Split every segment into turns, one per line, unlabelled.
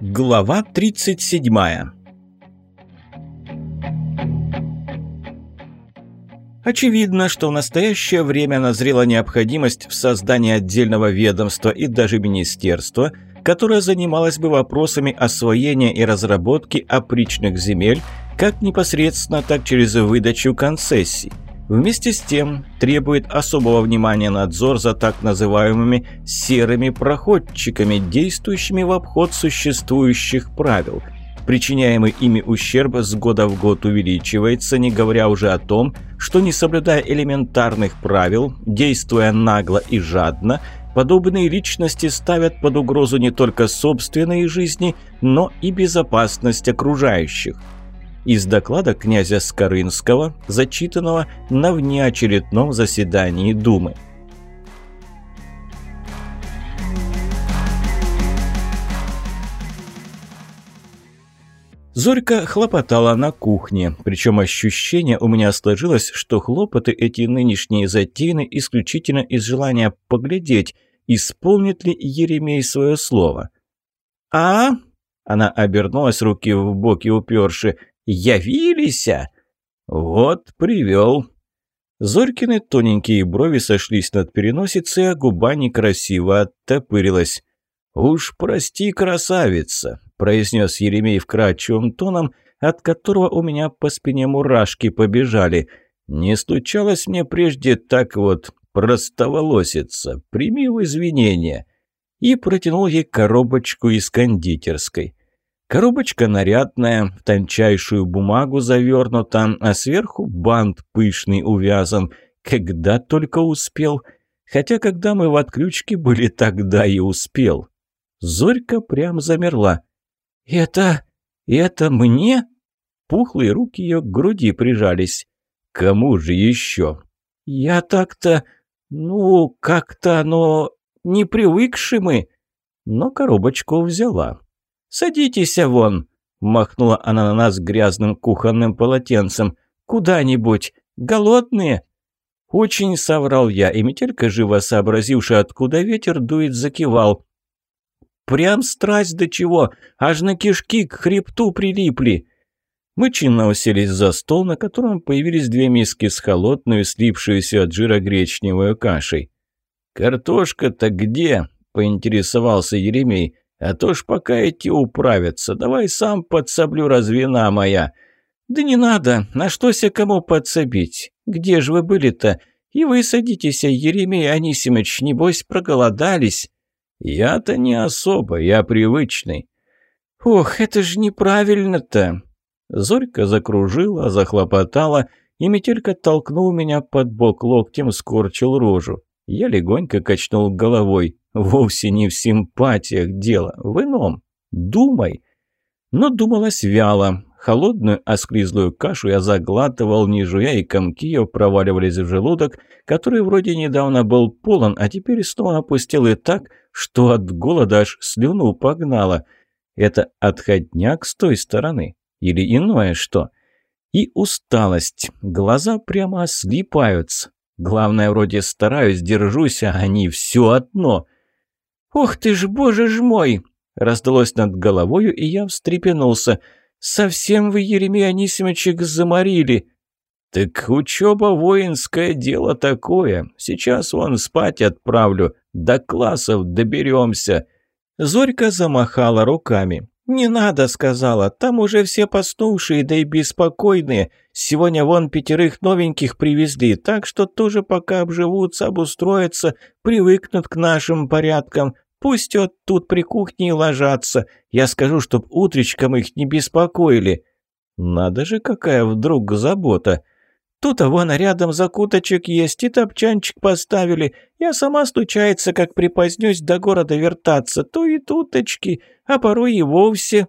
Глава 37 Очевидно, что в настоящее время назрела необходимость в создании отдельного ведомства и даже министерства, которое занималось бы вопросами освоения и разработки опричных земель как непосредственно, так через выдачу концессий. Вместе с тем требует особого внимания надзор за так называемыми «серыми проходчиками», действующими в обход существующих правил – Причиняемый ими ущерб с года в год увеличивается, не говоря уже о том, что не соблюдая элементарных правил, действуя нагло и жадно, подобные личности ставят под угрозу не только собственные жизни, но и безопасность окружающих. Из доклада князя Скорынского, зачитанного на внеочередном заседании Думы. Зорька хлопотала на кухне, причем ощущение у меня сложилось, что хлопоты эти нынешние затеяны исключительно из желания поглядеть, исполнит ли Еремей свое слово. «А?» – она обернулась, руки в боки уперши. «Явились?» «Вот, привел». Зорькины тоненькие брови сошлись над переносицей, а губа некрасиво оттопырилась. «Уж прости, красавица, произнес Еремей вкрадчивым тоном, от которого у меня по спине мурашки побежали. «Не случалось мне прежде так вот простоволоситься. Прими в извинения». И протянул ей коробочку из кондитерской. Коробочка нарядная, в тончайшую бумагу завернута, а сверху бант пышный увязан. Когда только успел. Хотя, когда мы в отключке были, тогда и успел. Зорька прям замерла. «Это... это мне?» Пухлые руки ее к груди прижались. «Кому же еще?» «Я так-то... ну, как-то оно... не привыкши мы...» Но коробочку взяла. «Садитесь вон!» — махнула она на нас грязным кухонным полотенцем. «Куда-нибудь. Голодные?» Очень соврал я, и метелька, живо сообразивши, откуда ветер дует, закивал. Прям страсть до чего, аж на кишки к хребту прилипли. Мы чинно уселись за стол, на котором появились две миски с холодной, слипшейся от жира гречневой кашей. «Картошка-то где?» – поинтересовался Еремей. «А то ж пока эти управятся, давай сам подсоблю развина моя». «Да не надо, на что себе кому подсобить? Где же вы были-то? И вы садитесь, Еремей Анисимович, небось проголодались». «Я-то не особо, я привычный». «Ох, это же неправильно-то!» Зорька закружила, захлопотала, и метелька толкнул меня под бок локтем, скорчил рожу. Я легонько качнул головой. Вовсе не в симпатиях дело, в ином. Думай. Но думалось вяло. Холодную осклизлую кашу я заглатывал, не жуя, и комки ее проваливались в желудок, который вроде недавно был полон, а теперь снова опустил и так, что от голода аж слюну погнало. Это отходняк с той стороны? Или иное что? И усталость. Глаза прямо слипаются. Главное, вроде стараюсь, держусь, а они все одно. «Ох ты ж, боже ж мой!» Раздалось над головою, и я встрепенулся. «Совсем вы, Еремей Анисимовичек, заморили!» «Так учеба воинское дело такое. Сейчас вон спать отправлю. До классов доберемся». Зорька замахала руками. «Не надо», — сказала, — «там уже все поснувшие, да и беспокойные. Сегодня вон пятерых новеньких привезли, так что тоже пока обживутся, обустроятся, привыкнут к нашим порядкам. Пусть вот тут при кухне и ложатся. Я скажу, чтоб утречком их не беспокоили». «Надо же, какая вдруг забота!» Тут а вон рядом закуточек есть, и топчанчик поставили. Я сама стучается, как припозднюсь до города вертаться, то и туточки, а порой и вовсе.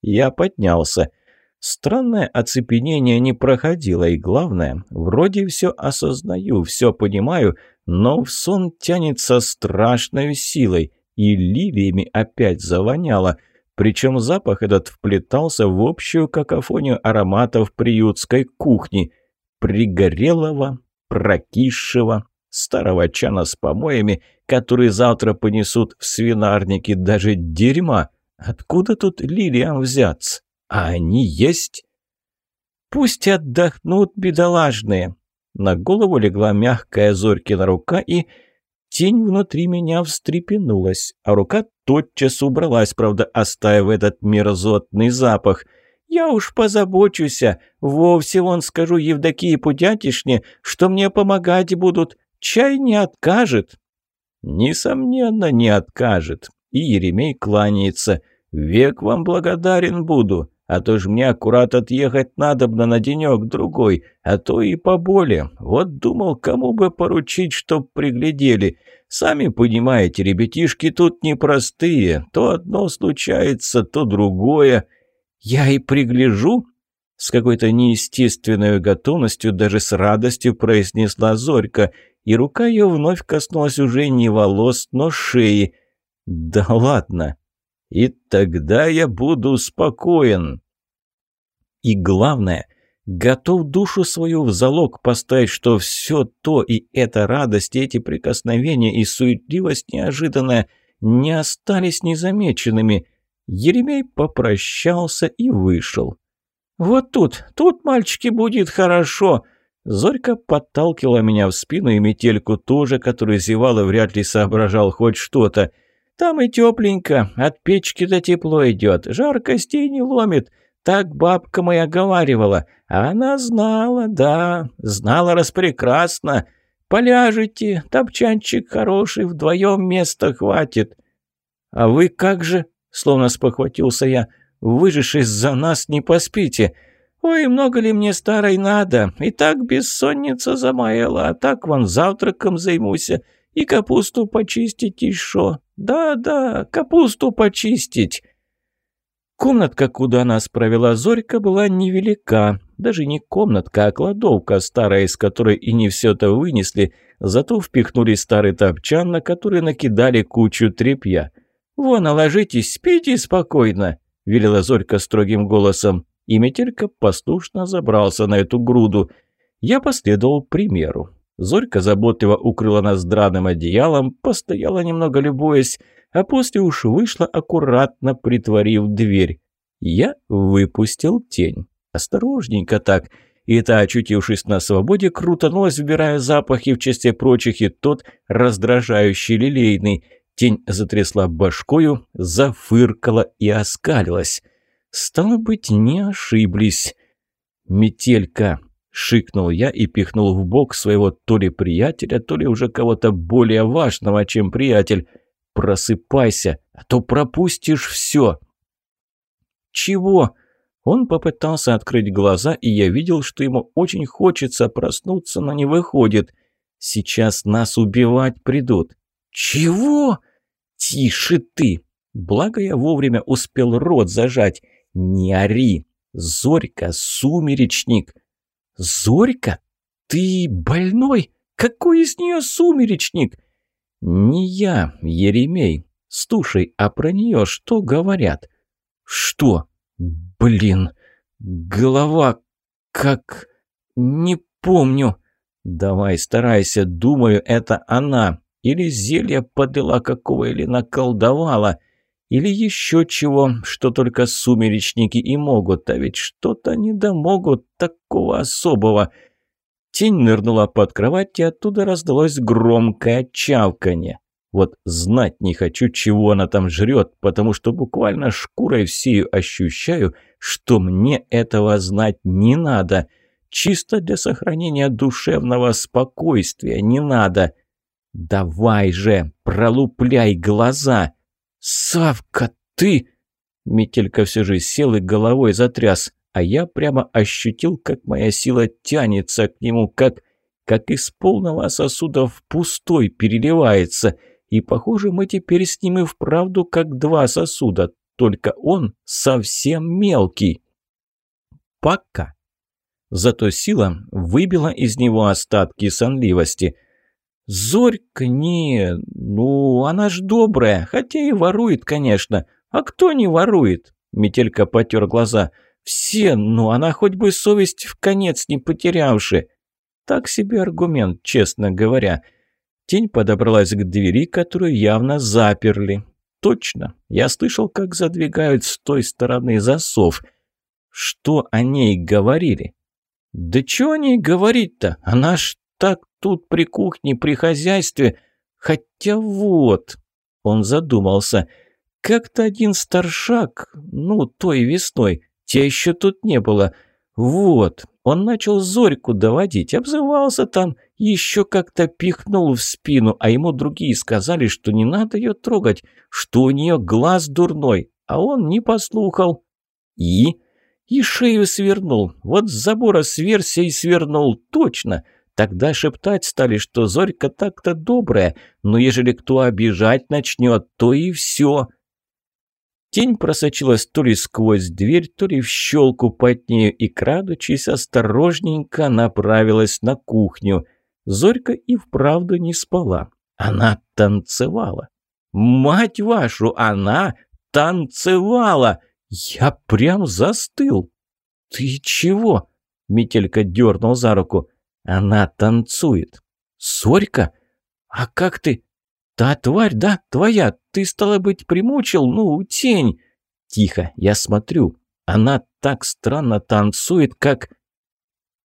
Я поднялся. Странное оцепенение не проходило, и главное, вроде все осознаю, все понимаю, но в сон тянется страшной силой, и лилиями опять завоняло. Причем запах этот вплетался в общую какофонию ароматов приютской кухни – пригорелого, прокисшего, старого чана с помоями, который завтра понесут в свинарнике, даже дерьма. Откуда тут лилиям взяться? А они есть? Пусть отдохнут бедолажные. На голову легла мягкая Зорькина рука, и тень внутри меня встрепенулась, а рука тотчас убралась, правда, оставив этот мерзотный запах. «Я уж позабочусь, вовсе вон скажу Евдокии Пудятишне, что мне помогать будут, чай не откажет». «Несомненно, не откажет». И Еремей кланяется. «Век вам благодарен буду, а то ж мне аккурат отъехать надобно на денек-другой, а то и поболее. Вот думал, кому бы поручить, чтоб приглядели. Сами понимаете, ребятишки тут непростые. То одно случается, то другое. Я и пригляжу?» С какой-то неестественной готовностью, даже с радостью произнесла Зорька – и рука ее вновь коснулась уже не волос, но шеи. «Да ладно! И тогда я буду спокоен!» И главное, готов душу свою в залог поставить, что все то и эта радость, и эти прикосновения, и суетливость неожиданная не остались незамеченными. Еремей попрощался и вышел. «Вот тут, тут, мальчики, будет хорошо!» Зорька подталкивала меня в спину, и метельку тоже, который зевал и вряд ли соображал хоть что-то. «Там и тепленько, от печки-то тепло идет, жар костей не ломит». Так бабка моя говаривала. А она знала, да, знала распрекрасно. Поляжете, топчанчик хороший, вдвоем места хватит. А вы как же, словно спохватился я, вы же из-за нас не поспите. «Ой, много ли мне старой надо? И так бессонница замаяла, а так вон завтраком займусь. И капусту почистить еще. Да-да, капусту почистить». Комнатка, куда нас провела Зорька, была невелика. Даже не комнатка, а кладовка старая, из которой и не все-то вынесли, зато впихнули старый топчан, на который накидали кучу тряпья. «Вон, ложитесь, спите спокойно», — велела Зорька строгим голосом и Метелька послушно забрался на эту груду. Я последовал примеру. Зорька заботливо укрыла нас драным одеялом, постояла немного любуясь, а после уж вышла, аккуратно притворив дверь. Я выпустил тень. Осторожненько так. И та, очутившись на свободе, крутанулась, вбирая запахи в числе прочих, и тот раздражающий лилейный. Тень затрясла башкою, зафыркала и оскалилась. Стало быть, не ошиблись. «Метелька!» — шикнул я и пихнул в бок своего то ли приятеля, то ли уже кого-то более важного, чем приятель. «Просыпайся, а то пропустишь все!» «Чего?» Он попытался открыть глаза, и я видел, что ему очень хочется проснуться, но не выходит. «Сейчас нас убивать придут». «Чего?» «Тише ты!» Благо я вовремя успел рот зажать. «Не ори! Зорька, сумеречник!» «Зорька? Ты больной? Какой из нее сумеречник?» «Не я, Еремей. Слушай, а про нее что говорят?» «Что? Блин, голова как... не помню. Давай, старайся, думаю, это она. Или зелье подлила какого, или наколдовала. Или еще чего, что только сумеречники и могут, а ведь что-то не домогут такого особого. Тень нырнула под кровать, и оттуда раздалось громкое чавканье. Вот знать не хочу, чего она там жрет, потому что буквально шкурой всею ощущаю, что мне этого знать не надо. Чисто для сохранения душевного спокойствия не надо. Давай же, пролупляй глаза. «Савка, ты...» Метелька все же сел и головой затряс, а я прямо ощутил, как моя сила тянется к нему, как... как из полного сосуда в пустой переливается. И, похоже, мы теперь с ним и вправду как два сосуда, только он совсем мелкий. Пока. Зато сила выбила из него остатки сонливости – «Зорька, не, ну, она ж добрая, хотя и ворует, конечно. А кто не ворует?» Метелька потер глаза. «Все, ну, она хоть бы совесть в конец не потерявши». Так себе аргумент, честно говоря. Тень подобралась к двери, которую явно заперли. Точно, я слышал, как задвигают с той стороны засов. Что о ней говорили? Да чего о ней говорить-то? Она ж так тут при кухне, при хозяйстве. Хотя вот... Он задумался. Как-то один старшак, ну, той весной, тебя еще тут не было. Вот, он начал Зорьку доводить, обзывался там, еще как-то пихнул в спину, а ему другие сказали, что не надо ее трогать, что у нее глаз дурной, а он не послухал. И? И шею свернул, вот с забора сверся и свернул, точно. Тогда шептать стали, что Зорька так-то добрая, но ежели кто обижать начнет, то и все. Тень просочилась то ли сквозь дверь, то ли в щелку под нею и, крадучись, осторожненько направилась на кухню. Зорька и вправду не спала. Она танцевала. «Мать вашу, она танцевала!» Я прям застыл. «Ты чего?» — Метелька дернул за руку. «Она танцует». «Зорька? А как ты...» «Та тварь, да, твоя, ты, стало быть, примучил, ну, тень!» «Тихо, я смотрю. Она так странно танцует, как...»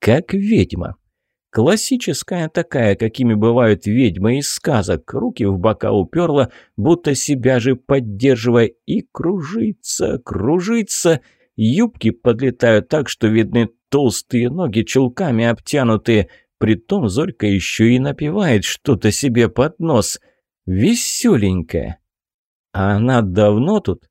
«Как ведьма. Классическая такая, какими бывают ведьмы из сказок. Руки в бока уперла, будто себя же поддерживая, и кружится, кружится. Юбки подлетают так, что видны толстые ноги, чулками обтянутые. Притом Зорька еще и напевает что-то себе под нос». Веселенькая. А она давно тут?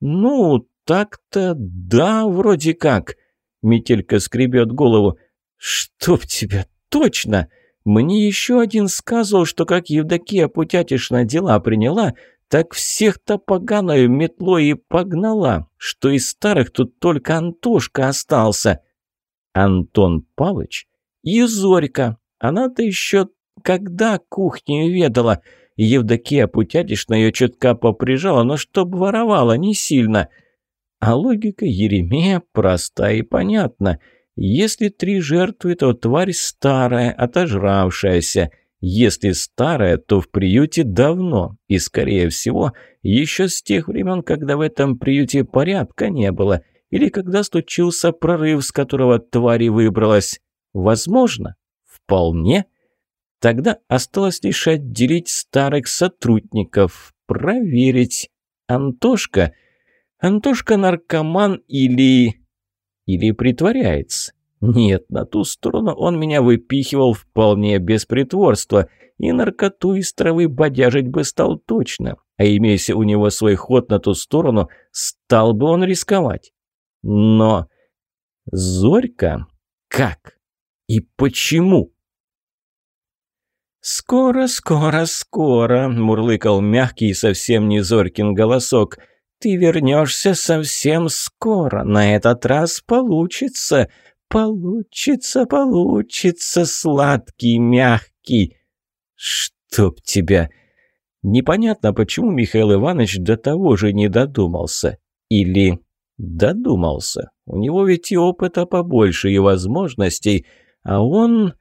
Ну, так-то да, вроде как. Метелька скребет голову. Чтоб тебя точно! Мне еще один сказал, что как Евдокия Путятишна дела приняла, так всех-то поганую метлой и погнала, что из старых тут только Антошка остался. Антон Павлович и Зорька. Она-то еще когда кухню ведала — Евдокия Путятишна ее чутка поприжала, но чтоб воровала не сильно. А логика Еремея проста и понятна. Если три жертвы, то тварь старая, отожравшаяся. Если старая, то в приюте давно. И, скорее всего, еще с тех времен, когда в этом приюте порядка не было. Или когда случился прорыв, с которого тварь выбралась. Возможно? Вполне. Тогда осталось лишь отделить старых сотрудников, проверить. Антошка? Антошка наркоман или... Или притворяется? Нет, на ту сторону он меня выпихивал вполне без притворства, и наркоту из травы бодяжить бы стал точно. А имея у него свой ход на ту сторону, стал бы он рисковать. Но... Зорька? Как? И почему? «Скоро, скоро, скоро», – мурлыкал мягкий и совсем не Зорькин голосок. «Ты вернешься совсем скоро. На этот раз получится. Получится, получится, сладкий, мягкий». «Чтоб тебя!» Непонятно, почему Михаил Иванович до того же не додумался. Или додумался. У него ведь и опыта побольше, и возможностей. А он...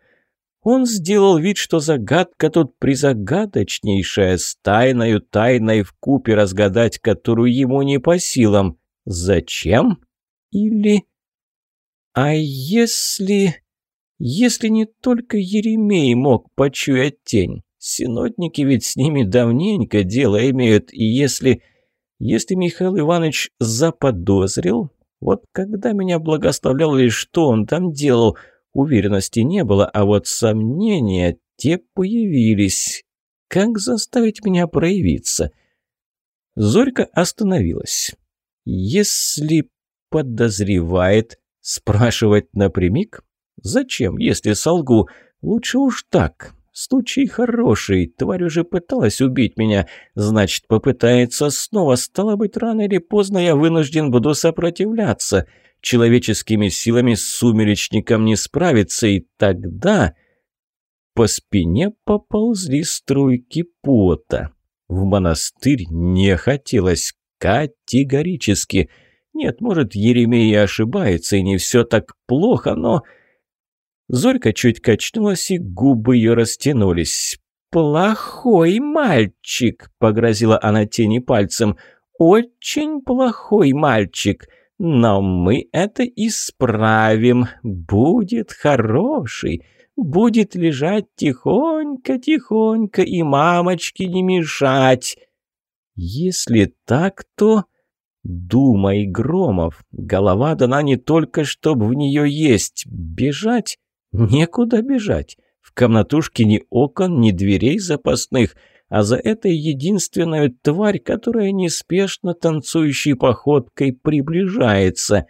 Он сделал вид, что загадка тут призагадочнейшая, с тайною тайной в купе разгадать, которую ему не по силам. Зачем? Или... А если... Если не только Еремей мог почуять тень? Синодники ведь с ними давненько дело имеют, и если... Если Михаил Иванович заподозрил... Вот когда меня благословлял, или что он там делал... Уверенности не было, а вот сомнения, те появились. Как заставить меня проявиться? Зорька остановилась. Если подозревает, спрашивать напрямик? Зачем, если солгу? Лучше уж так. Случай хороший. Тварь уже пыталась убить меня. Значит, попытается снова. Стало быть, рано или поздно я вынужден буду сопротивляться человеческими силами с сумеречником не справиться, и тогда... По спине поползли струйки пота. В монастырь не хотелось категорически. Нет, может, Еремей ошибается, и не все так плохо, но... Зорька чуть качнулась, и губы ее растянулись. плохой мальчик», — погрозила она тени пальцем. «Очень плохой мальчик. Но мы это исправим. Будет хороший. Будет лежать тихонько-тихонько и мамочке не мешать». «Если так, то...» «Думай, Громов, голова дана не только, чтоб в нее есть. Бежать? Некуда бежать. В комнатушке ни окон, ни дверей запасных, а за этой единственную тварь, которая неспешно танцующей походкой приближается.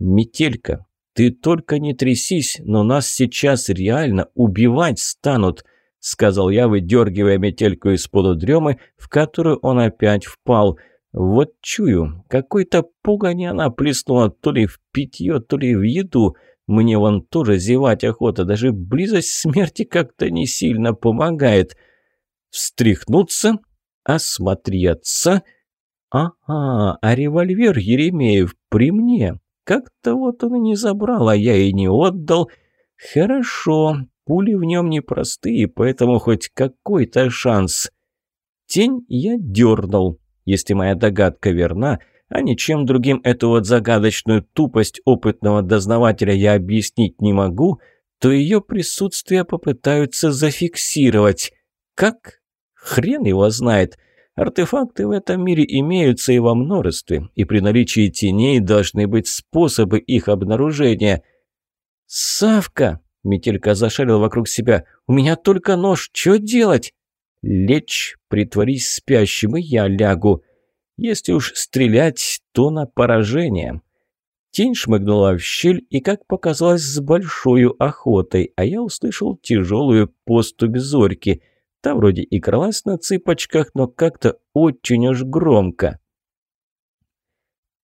Метелька, ты только не трясись, но нас сейчас реально убивать станут», — сказал я, выдергивая метельку из полудремы, в которую он опять впал — вот чую, какой-то пугань она плеснула то ли в питье, то ли в еду. Мне вон тоже зевать охота, даже близость смерти как-то не сильно помогает. Встряхнуться, осмотреться. Ага, а револьвер Еремеев при мне. Как-то вот он и не забрал, а я и не отдал. Хорошо, пули в нем непростые, поэтому хоть какой-то шанс. Тень я дернул. Если моя догадка верна, а ничем другим эту вот загадочную тупость опытного дознавателя я объяснить не могу, то ее присутствие попытаются зафиксировать. Как? Хрен его знает. Артефакты в этом мире имеются и во множестве, и при наличии теней должны быть способы их обнаружения. «Савка!» — Метелька зашарил вокруг себя. «У меня только нож, что делать?» «Лечь, притворись спящим, и я лягу. Если уж стрелять, то на поражение». Тень шмыгнула в щель и, как показалось, с большой охотой, а я услышал тяжелую поступь зорьки. Та вроде и кралась на цыпочках, но как-то очень уж громко.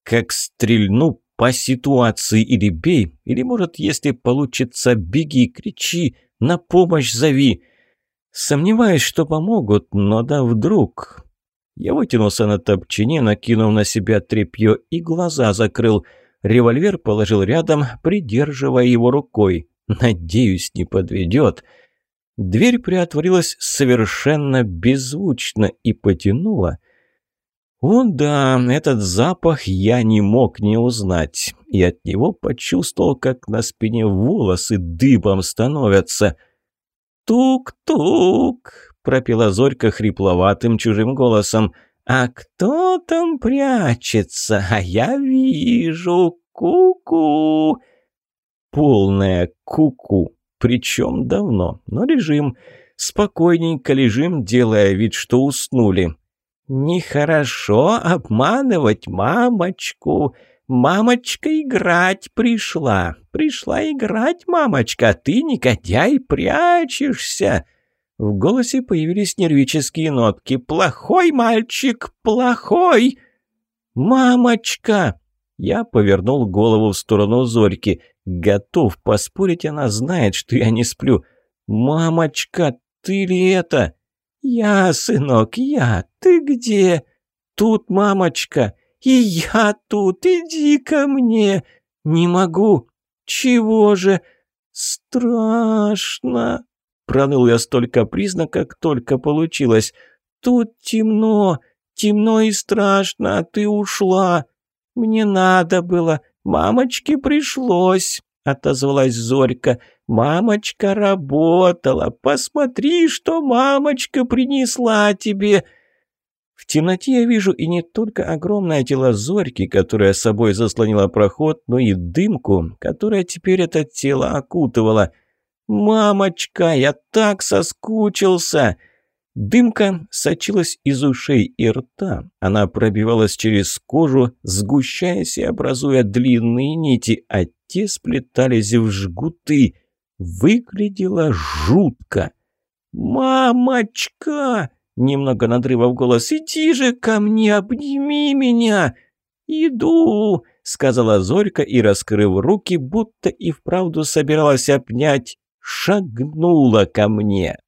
«Как стрельну по ситуации или бей, или, может, если получится, беги, кричи, на помощь зови!» Сомневаюсь, что помогут, но да вдруг. Я вытянулся на топчине, накинув на себя тряпье и глаза закрыл. Револьвер положил рядом, придерживая его рукой. Надеюсь, не подведет. Дверь приотворилась совершенно беззвучно и потянула. О да, этот запах я не мог не узнать, и от него почувствовал, как на спине волосы дыбом становятся — «Тук-тук!» — пропела Зорька хрипловатым чужим голосом. «А кто там прячется? А я вижу! Ку-ку!» Полная ку-ку. Причем давно, но лежим. Спокойненько лежим, делая вид, что уснули. «Нехорошо обманывать мамочку!» «Мамочка играть пришла! Пришла играть, мамочка! Ты, негодяй, прячешься!» В голосе появились нервические нотки. «Плохой мальчик! Плохой!» «Мамочка!» Я повернул голову в сторону Зорьки. Готов поспорить, она знает, что я не сплю. «Мамочка, ты ли это?» «Я, сынок, я. Ты где?» «Тут, мамочка!» «И я тут, иди ко мне!» «Не могу!» «Чего же?» «Страшно!» Проныл я столько призна, как только получилось. «Тут темно, темно и страшно, а ты ушла!» «Мне надо было, мамочке пришлось!» Отозвалась Зорька. «Мамочка работала, посмотри, что мамочка принесла тебе!» В темноте я вижу и не только огромное тело Зорьки, которая собой заслонила проход, но и дымку, которая теперь это тело окутывала. «Мамочка, я так соскучился!» Дымка сочилась из ушей и рта. Она пробивалась через кожу, сгущаясь и образуя длинные нити, а те сплетались в жгуты. Выглядело жутко. «Мамочка!» Немного надрыва в голос. «Иди же ко мне, обними меня!» «Иду!» — сказала Зорька и, раскрыв руки, будто и вправду собиралась обнять, шагнула ко мне.